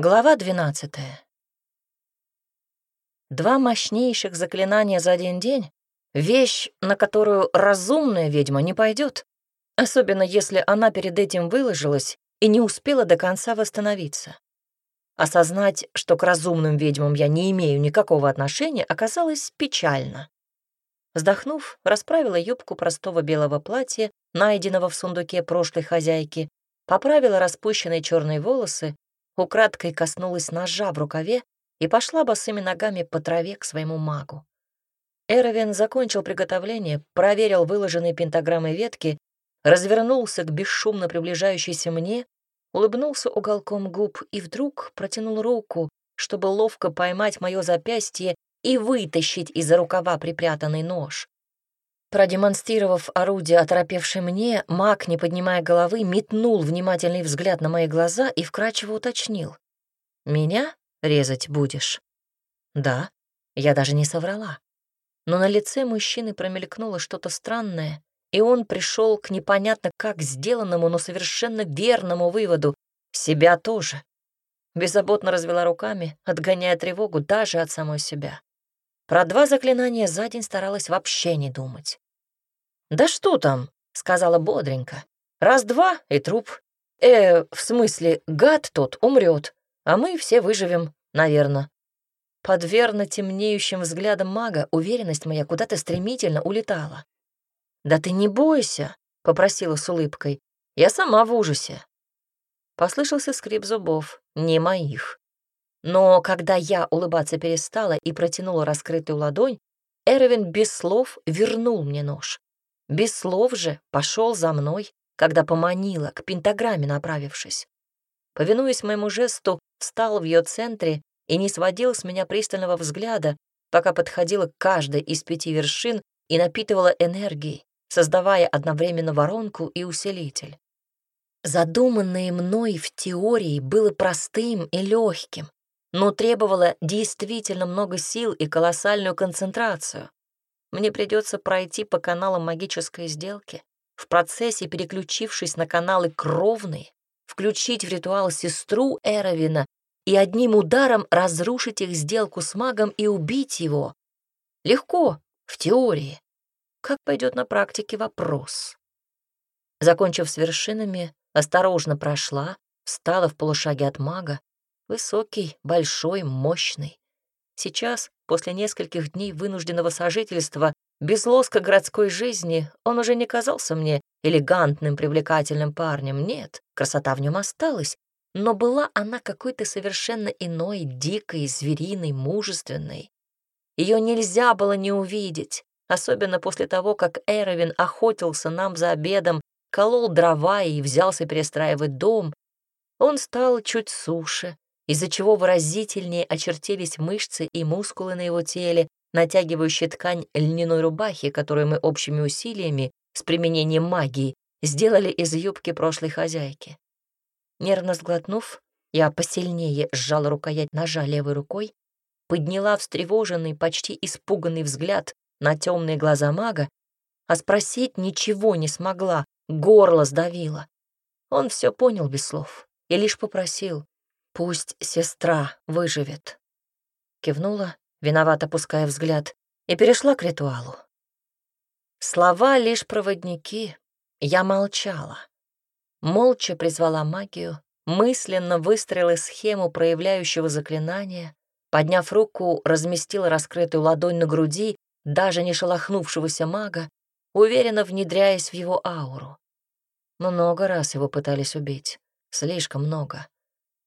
Глава 12. Два мощнейших заклинания за один день — вещь, на которую разумная ведьма не пойдет, особенно если она перед этим выложилась и не успела до конца восстановиться. Осознать, что к разумным ведьмам я не имею никакого отношения, оказалось печально. Вздохнув, расправила юбку простого белого платья, найденного в сундуке прошлой хозяйки, поправила распущенные черные волосы украдкой коснулась ножа в рукаве и пошла босыми ногами по траве к своему магу. Эровин закончил приготовление, проверил выложенные пентаграммой ветки, развернулся к бесшумно приближающейся мне, улыбнулся уголком губ и вдруг протянул руку, чтобы ловко поймать мое запястье и вытащить из-за рукава припрятанный нож. Продемонстрировав орудие оторопевшей мне, маг, не поднимая головы, метнул внимательный взгляд на мои глаза и вкрадчиво уточнил. «Меня резать будешь?» «Да, я даже не соврала». Но на лице мужчины промелькнуло что-то странное, и он пришел к непонятно как сделанному, но совершенно верному выводу — себя тоже. Беззаботно развела руками, отгоняя тревогу даже от самой себя. Про два заклинания за день старалась вообще не думать. «Да что там?» — сказала бодренько. «Раз-два и труп. Э, в смысле, гад тот умрет, а мы все выживем, наверное». Под верно темнеющим взглядом мага уверенность моя куда-то стремительно улетала. «Да ты не бойся», — попросила с улыбкой. «Я сама в ужасе». Послышался скрип зубов, не моих. Но когда я улыбаться перестала и протянула раскрытую ладонь, Эрвин без слов вернул мне нож. Без слов же пошел за мной, когда поманила, к пентаграмме направившись. Повинуясь моему жесту, встал в ее центре и не сводил с меня пристального взгляда, пока подходила к каждой из пяти вершин и напитывала энергией, создавая одновременно воронку и усилитель. Задуманное мной в теории было простым и легким, но требовало действительно много сил и колоссальную концентрацию. Мне придется пройти по каналам магической сделки, в процессе переключившись на каналы кровные, включить в ритуал сестру Эровина и одним ударом разрушить их сделку с магом и убить его. Легко, в теории. Как пойдет на практике вопрос. Закончив с вершинами, осторожно прошла, встала в полушаге от мага, Высокий, большой, мощный. Сейчас, после нескольких дней вынужденного сожительства, без лоска городской жизни, он уже не казался мне элегантным, привлекательным парнем. Нет, красота в нем осталась, но была она какой-то совершенно иной, дикой, звериной, мужественной. Ее нельзя было не увидеть, особенно после того, как Эровин охотился нам за обедом, колол дрова и взялся перестраивать дом. Он стал чуть суше, из-за чего выразительнее очертились мышцы и мускулы на его теле, натягивающие ткань льняной рубахи, которую мы общими усилиями с применением магии сделали из юбки прошлой хозяйки. Нервно сглотнув, я посильнее сжала рукоять ножа левой рукой, подняла встревоженный, почти испуганный взгляд на темные глаза мага, а спросить ничего не смогла, горло сдавило. Он все понял без слов и лишь попросил Пусть сестра выживет. Кивнула, виновато пуская взгляд, и перешла к ритуалу. Слова лишь проводники. Я молчала. Молча призвала магию, мысленно выстроила схему проявляющего заклинания, подняв руку, разместила раскрытую ладонь на груди даже не шелохнувшегося мага, уверенно внедряясь в его ауру. Много раз его пытались убить, слишком много.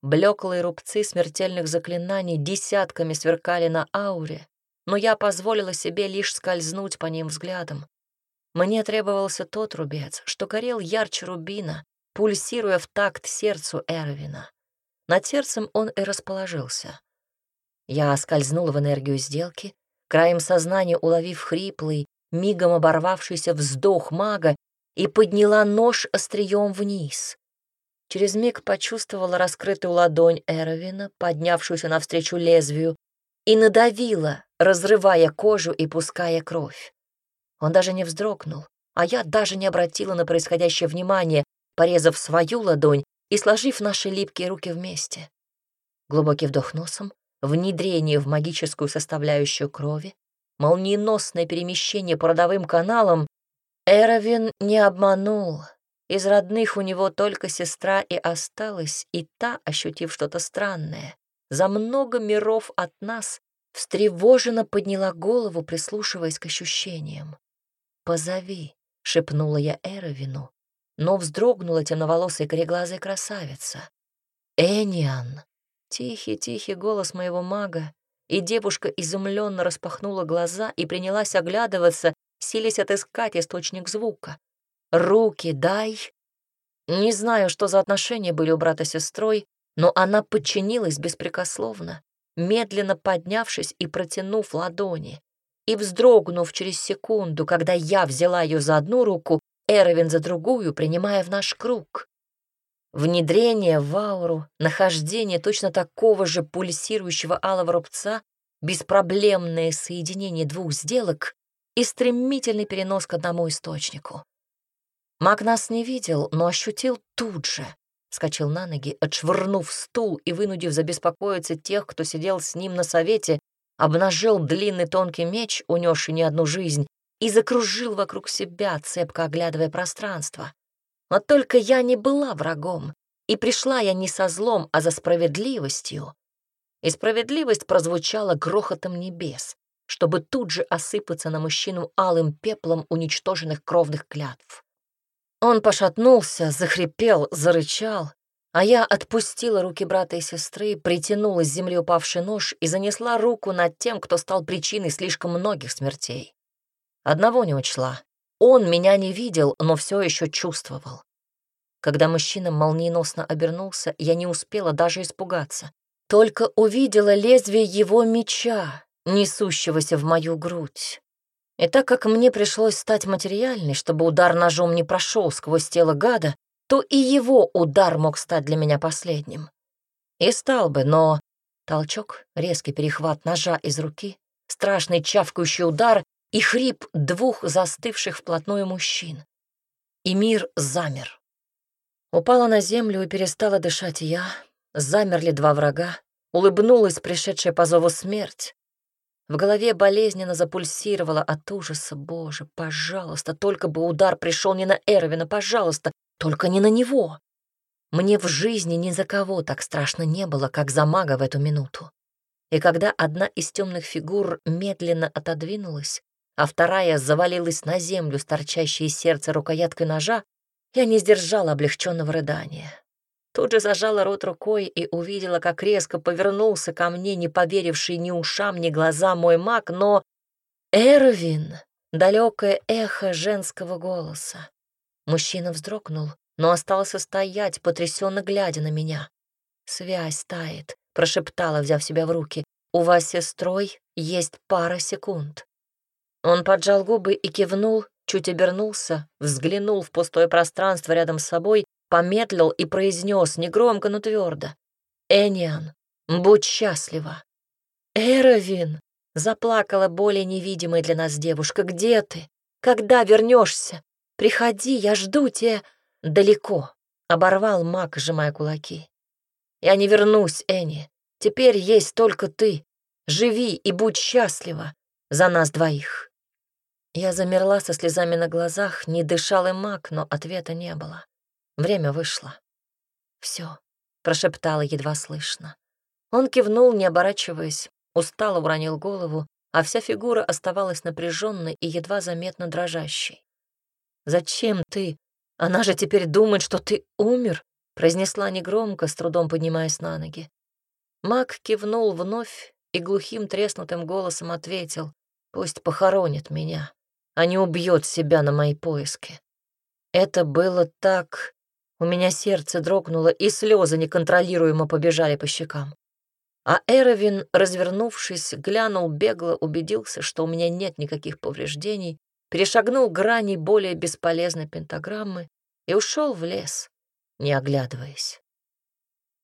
Блеклые рубцы смертельных заклинаний десятками сверкали на ауре, но я позволила себе лишь скользнуть по ним взглядом. Мне требовался тот рубец, что горел ярче рубина, пульсируя в такт сердцу Эрвина. Над сердцем он и расположился. Я скользнула в энергию сделки, краем сознания уловив хриплый, мигом оборвавшийся вздох мага и подняла нож острием вниз. Через миг почувствовала раскрытую ладонь Эровина, поднявшуюся навстречу лезвию, и надавила, разрывая кожу и пуская кровь. Он даже не вздрогнул, а я даже не обратила на происходящее внимание, порезав свою ладонь и сложив наши липкие руки вместе. Глубокий вдох носом, внедрение в магическую составляющую крови, молниеносное перемещение по родовым каналам. Эровин не обманул. Из родных у него только сестра и осталась, и та, ощутив что-то странное, за много миров от нас, встревоженно подняла голову, прислушиваясь к ощущениям. «Позови», — шепнула я Эровину, но вздрогнула темноволосая кореглазая красавица. «Эниан!» Тихий-тихий голос моего мага, и девушка изумленно распахнула глаза и принялась оглядываться, силясь отыскать источник звука. «Руки дай!» Не знаю, что за отношения были у брата с сестрой, но она подчинилась беспрекословно, медленно поднявшись и протянув ладони. И вздрогнув через секунду, когда я взяла ее за одну руку, Эровин за другую, принимая в наш круг. Внедрение в ауру, нахождение точно такого же пульсирующего алого рубца, беспроблемное соединение двух сделок и стремительный перенос к одному источнику. Маг нас не видел, но ощутил тут же. Скочил на ноги, отшвырнув стул и вынудив забеспокоиться тех, кто сидел с ним на совете, обнажил длинный тонкий меч, унесший не одну жизнь, и закружил вокруг себя, цепко оглядывая пространство. Но только я не была врагом, и пришла я не со злом, а за справедливостью. И справедливость прозвучала грохотом небес, чтобы тут же осыпаться на мужчину алым пеплом уничтоженных кровных клятв. Он пошатнулся, захрипел, зарычал, а я отпустила руки брата и сестры, притянула с земли упавший нож и занесла руку над тем, кто стал причиной слишком многих смертей. Одного не учла. Он меня не видел, но все еще чувствовал. Когда мужчина молниеносно обернулся, я не успела даже испугаться. Только увидела лезвие его меча, несущегося в мою грудь. И так как мне пришлось стать материальной, чтобы удар ножом не прошел сквозь тело гада, то и его удар мог стать для меня последним. И стал бы, но... Толчок, резкий перехват ножа из руки, страшный чавкающий удар, и хрип двух застывших вплотную мужчин. И мир замер. Упала на землю и перестала дышать я, замерли два врага, улыбнулась пришедшая по зову смерть. В голове болезненно запульсировала от ужаса. Боже, пожалуйста, только бы удар пришел не на Эрвина, пожалуйста, только не на него. Мне в жизни ни за кого так страшно не было, как за мага в эту минуту. И когда одна из темных фигур медленно отодвинулась, а вторая завалилась на землю с торчащей из сердца рукояткой ножа, я не сдержала облегченного рыдания. Тут же зажала рот рукой и увидела, как резко повернулся ко мне, не поверивший ни ушам, ни глазам мой маг, но... Эрвин! Далекое эхо женского голоса. Мужчина вздрогнул, но остался стоять, потрясенно глядя на меня. «Связь тает», — прошептала, взяв себя в руки. «У вас сестрой есть пара секунд». Он поджал губы и кивнул, чуть обернулся, взглянул в пустое пространство рядом с собой, помедлил и произнес негромко, но твердо. «Эниан, будь счастлива!» «Эровин!» — заплакала более невидимая для нас девушка. «Где ты? Когда вернешься? Приходи, я жду тебя далеко!» — оборвал маг, сжимая кулаки. «Я не вернусь, Эни. Теперь есть только ты. Живи и будь счастлива за нас двоих». Я замерла со слезами на глазах, не дышал и маг, но ответа не было. Время вышло. Все, прошептала едва слышно. Он кивнул, не оборачиваясь, устало уронил голову, а вся фигура оставалась напряженной и едва заметно дрожащей. «Зачем ты? Она же теперь думает, что ты умер», произнесла негромко, с трудом поднимаясь на ноги. Маг кивнул вновь и глухим треснутым голосом ответил, «Пусть похоронит меня а не убьет себя на мои поиски. Это было так... У меня сердце дрогнуло, и слезы неконтролируемо побежали по щекам. А Эровин, развернувшись, глянул бегло, убедился, что у меня нет никаких повреждений, перешагнул грани более бесполезной пентаграммы и ушел в лес, не оглядываясь.